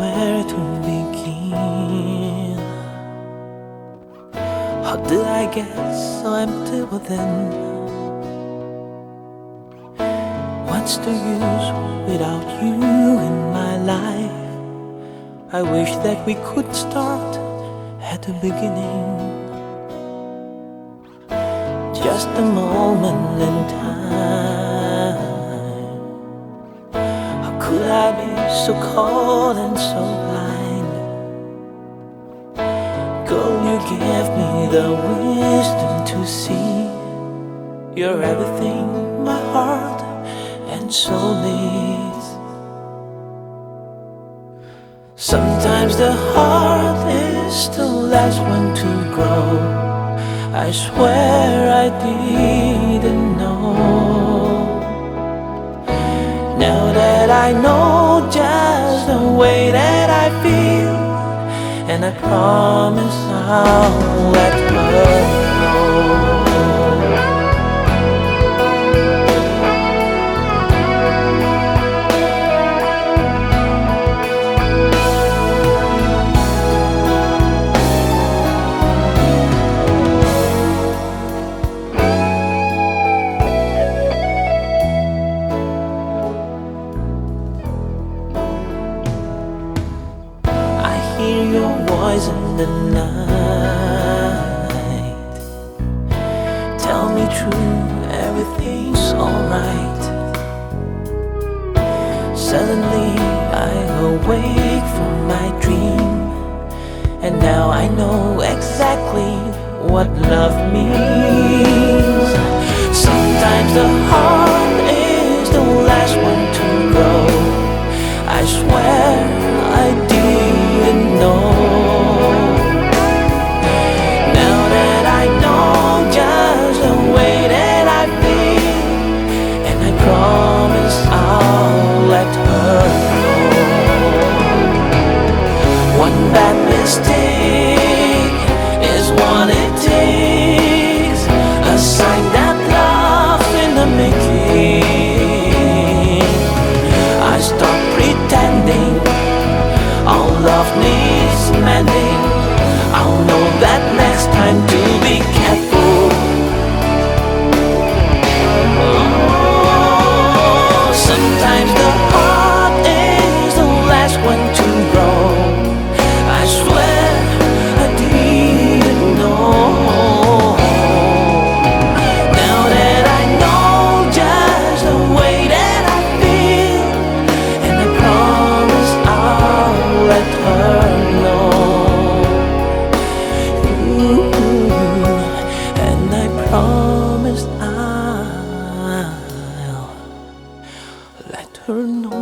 where to begin. How did I get so empty within? What's the use without you in my life? I wish that we could start at the beginning. Just a moment in time. How could I be so cold and so blind? Girl, you give me the wisdom to see you're everything my heart and soul needs. Sometimes the heart is the last one to grow. I swear I didn't know. Now that I know way that I feel, and I promise I'll let her your voice in the night. Tell me true, everything's alright. Suddenly I awake from my dream, and now I know exactly what love means. Sometimes the heart her know.